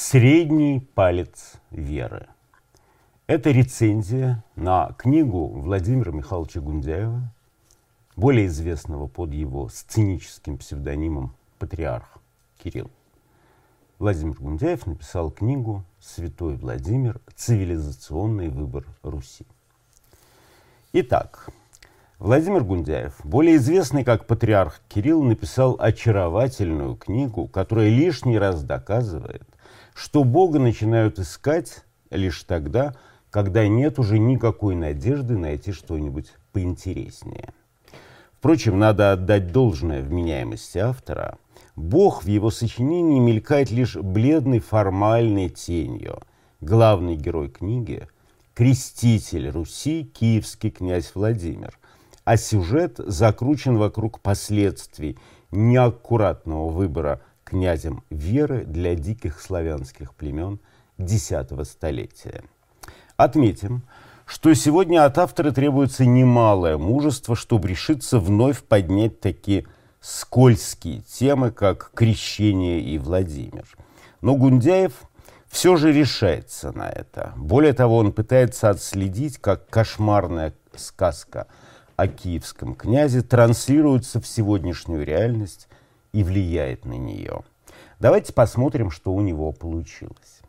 Средний палец веры. Это рецензия на книгу Владимира Михайловича Гундяева, более известного под его сценическим псевдонимом «Патриарх Кирилл». Владимир Гундяев написал книгу «Святой Владимир. Цивилизационный выбор Руси». Итак, Владимир Гундяев, более известный как патриарх Кирилл, написал очаровательную книгу, которая лишний раз доказывает, что Бога начинают искать лишь тогда, когда нет уже никакой надежды найти что-нибудь поинтереснее. Впрочем, надо отдать должное вменяемости автора. Бог в его сочинении мелькает лишь бледной формальной тенью. Главный герой книги – креститель Руси, киевский князь Владимир. А сюжет закручен вокруг последствий неаккуратного выбора князем веры для диких славянских племен X столетия. Отметим, что сегодня от автора требуется немалое мужество, чтобы решиться вновь поднять такие скользкие темы, как крещение и Владимир. Но Гундяев все же решается на это. Более того, он пытается отследить, как кошмарная сказка о киевском князе транслируется в сегодняшнюю реальность и влияет на нее. Давайте посмотрим, что у него получилось.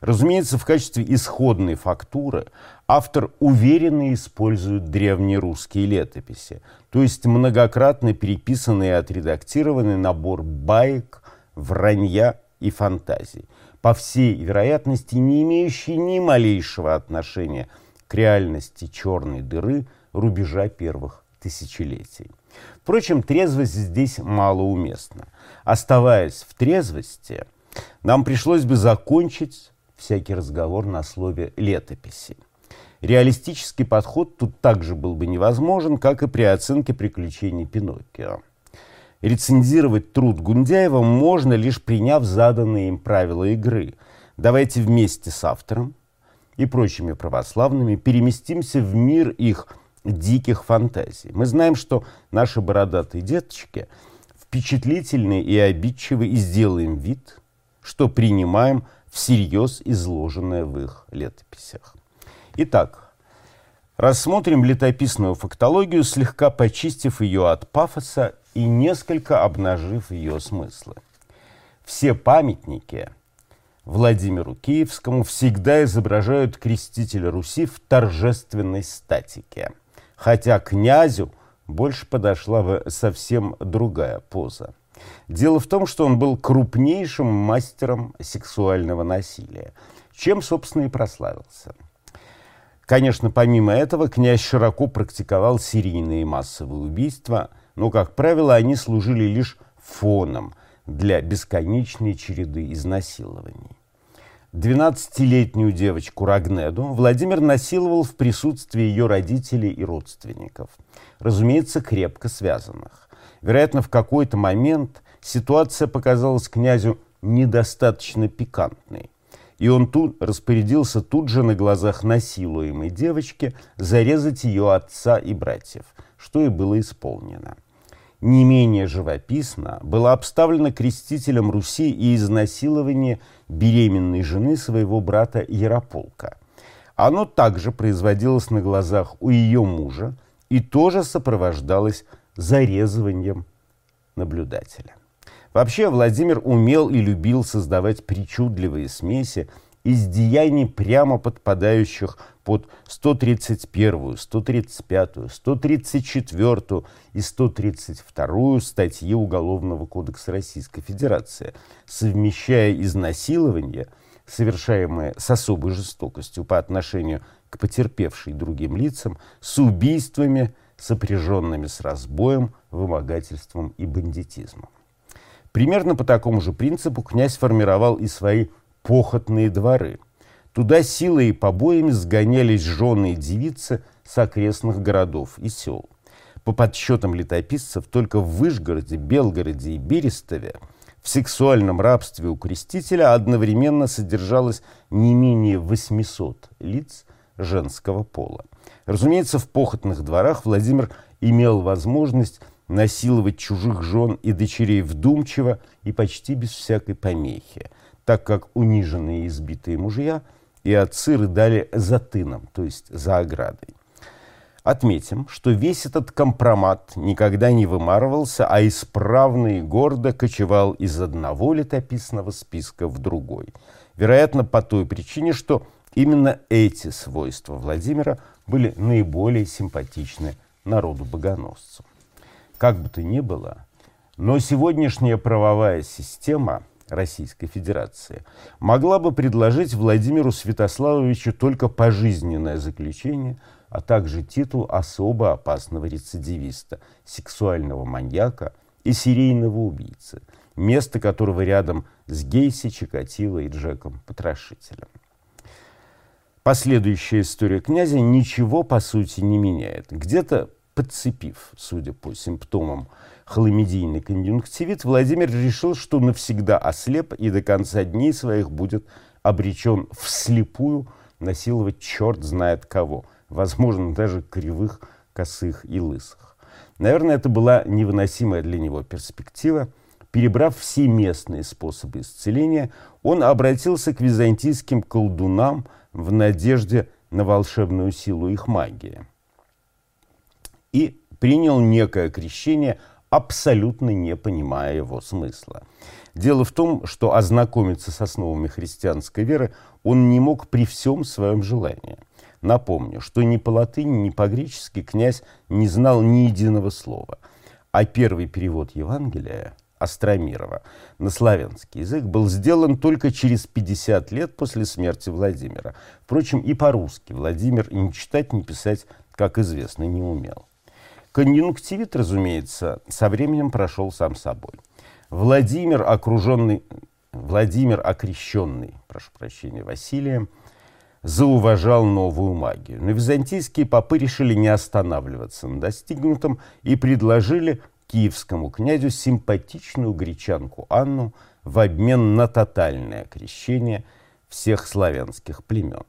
Разумеется, в качестве исходной фактуры автор уверенно использует древнерусские летописи, то есть многократно переписанный и отредактированный набор баек, вранья и фантазий, по всей вероятности не имеющий ни малейшего отношения к реальности черной дыры рубежа первых тысячелетий. Впрочем, трезвость здесь малоуместна. Оставаясь в трезвости, нам пришлось бы закончить всякий разговор на слове «летописи». Реалистический подход тут также был бы невозможен, как и при оценке приключений Пиноккио. Рецензировать труд Гундяева можно, лишь приняв заданные им правила игры. Давайте вместе с автором и прочими православными переместимся в мир их диких фантазий. Мы знаем, что наши бородатые деточки впечатлительны и обидчивы, и сделаем вид, что принимаем всерьез изложенное в их летописях. Итак, рассмотрим летописную фактологию, слегка почистив ее от пафоса и несколько обнажив ее смыслы. Все памятники Владимиру Киевскому всегда изображают крестителя Руси в торжественной статике – хотя князю больше подошла бы совсем другая поза. Дело в том, что он был крупнейшим мастером сексуального насилия, чем, собственно, и прославился. Конечно, помимо этого, князь широко практиковал серийные массовые убийства, но, как правило, они служили лишь фоном для бесконечной череды изнасилований. 12-летнюю девочку Рагнеду Владимир насиловал в присутствии ее родителей и родственников, разумеется, крепко связанных. Вероятно, в какой-то момент ситуация показалась князю недостаточно пикантной, и он тут распорядился тут же на глазах насилуемой девочки зарезать ее отца и братьев, что и было исполнено не менее живописно было обставлено крестителем Руси и изнасилование беременной жены своего брата Ярополка. Оно также производилось на глазах у ее мужа и тоже сопровождалось зарезыванием наблюдателя. Вообще Владимир умел и любил создавать причудливые смеси из деяний, прямо подпадающих под 131, 135, 134 и 132 статьи Уголовного кодекса Российской Федерации, совмещая изнасилование, совершаемое с особой жестокостью по отношению к потерпевшей другим лицам, с убийствами, сопряженными с разбоем, вымогательством и бандитизмом. Примерно по такому же принципу князь формировал и свои похотные дворы. Туда силой и побоями сгонялись жены и девицы с окрестных городов и сел. По подсчетам летописцев, только в Вышгороде, Белгороде и Берестове в сексуальном рабстве у крестителя одновременно содержалось не менее 800 лиц женского пола. Разумеется, в похотных дворах Владимир имел возможность насиловать чужих жен и дочерей вдумчиво и почти без всякой помехи так как униженные и избитые мужья и отцы рыдали за тыном, то есть за оградой. Отметим, что весь этот компромат никогда не вымарывался, а исправно и гордо кочевал из одного летописного списка в другой. Вероятно, по той причине, что именно эти свойства Владимира были наиболее симпатичны народу-богоносцам. Как бы то ни было, но сегодняшняя правовая система Российской Федерации могла бы предложить Владимиру Святославовичу только пожизненное заключение, а также титул особо опасного рецидивиста, сексуального маньяка и серийного убийцы, место которого рядом с Гейси, Чикатило и Джеком Потрошителем. Последующая история князя ничего, по сути, не меняет. Где-то подцепив, судя по симптомам, хламидийный конъюнктивит, Владимир решил, что навсегда ослеп и до конца дней своих будет обречен вслепую насиловать черт знает кого, возможно, даже кривых, косых и лысых. Наверное, это была невыносимая для него перспектива. Перебрав все местные способы исцеления, он обратился к византийским колдунам в надежде на волшебную силу их магии и принял некое крещение, абсолютно не понимая его смысла. Дело в том, что ознакомиться с основами христианской веры он не мог при всем своем желании. Напомню, что ни по латыни, ни по-гречески князь не знал ни единого слова. А первый перевод Евангелия Остромирова на славянский язык был сделан только через 50 лет после смерти Владимира. Впрочем, и по-русски Владимир ни читать, ни писать, как известно, не умел. Конъюнктивит, разумеется, со временем прошел сам собой. Владимир, окруженный, Владимир, окрещенный, прошу прощения, Василием, зауважал новую магию. Но византийские попы решили не останавливаться на достигнутом и предложили киевскому князю симпатичную гречанку Анну в обмен на тотальное крещение всех славянских племен.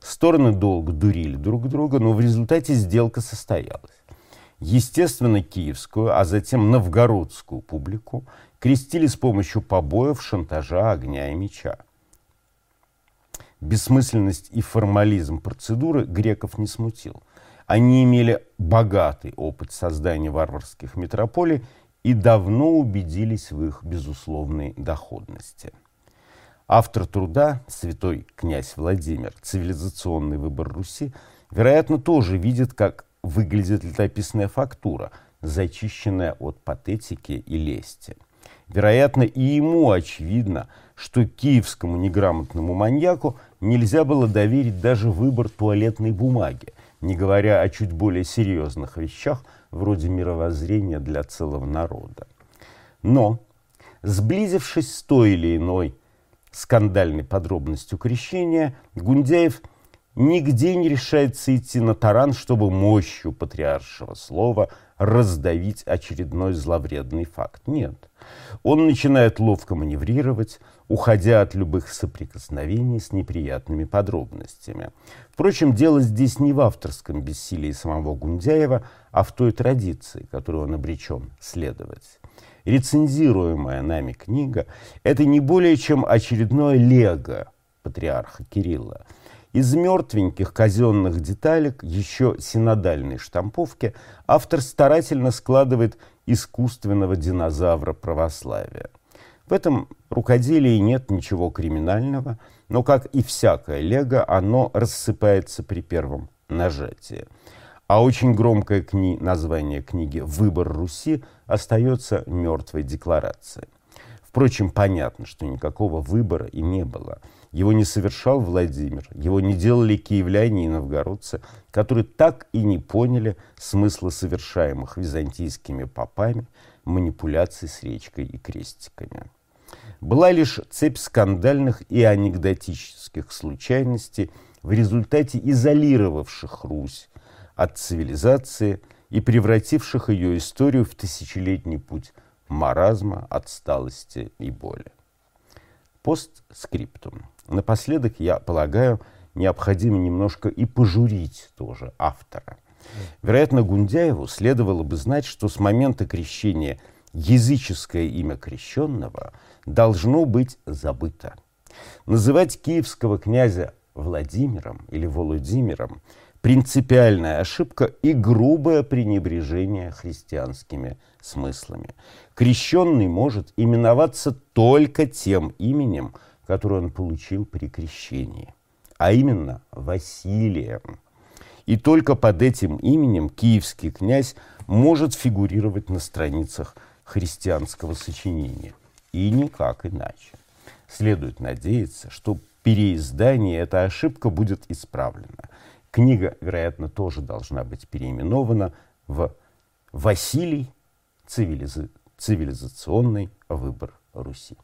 Стороны долго дурили друг друга, но в результате сделка состоялась естественно, киевскую, а затем новгородскую публику крестили с помощью побоев, шантажа, огня и меча. Бессмысленность и формализм процедуры греков не смутил. Они имели богатый опыт создания варварских метрополий и давно убедились в их безусловной доходности. Автор труда, святой князь Владимир, «Цивилизационный выбор Руси», вероятно, тоже видит, как выглядит летописная фактура, зачищенная от патетики и лести. Вероятно, и ему очевидно, что киевскому неграмотному маньяку нельзя было доверить даже выбор туалетной бумаги, не говоря о чуть более серьезных вещах, вроде мировоззрения для целого народа. Но, сблизившись с той или иной скандальной подробностью крещения, Гундяев – нигде не решается идти на таран, чтобы мощью патриаршего слова раздавить очередной зловредный факт. Нет. Он начинает ловко маневрировать, уходя от любых соприкосновений с неприятными подробностями. Впрочем, дело здесь не в авторском бессилии самого Гундяева, а в той традиции, которую он обречен следовать. Рецензируемая нами книга – это не более чем очередное лего патриарха Кирилла – из мертвеньких казенных деталек, еще синодальной штамповки, автор старательно складывает искусственного динозавра православия. В этом рукоделии нет ничего криминального, но, как и всякое лего, оно рассыпается при первом нажатии. А очень громкое кни... название книги «Выбор Руси» остается мертвой декларацией. Впрочем, понятно, что никакого выбора и не было – его не совершал Владимир, его не делали киевляне и новгородцы, которые так и не поняли смысла совершаемых византийскими попами манипуляций с речкой и крестиками. Была лишь цепь скандальных и анекдотических случайностей, в результате изолировавших Русь от цивилизации и превративших ее историю в тысячелетний путь маразма, отсталости и боли. Постскриптум. Напоследок, я полагаю, необходимо немножко и пожурить тоже автора. Вероятно, Гундяеву следовало бы знать, что с момента крещения языческое имя крещенного должно быть забыто. Называть киевского князя Владимиром или Володимиром – принципиальная ошибка и грубое пренебрежение христианскими смыслами. Крещенный может именоваться только тем именем, которое он получил при крещении, а именно Василием. И только под этим именем киевский князь может фигурировать на страницах христианского сочинения. И никак иначе. Следует надеяться, что переиздании эта ошибка будет исправлена. Книга, вероятно, тоже должна быть переименована в «Василий. Цивилиза... Цивилизационный выбор Руси».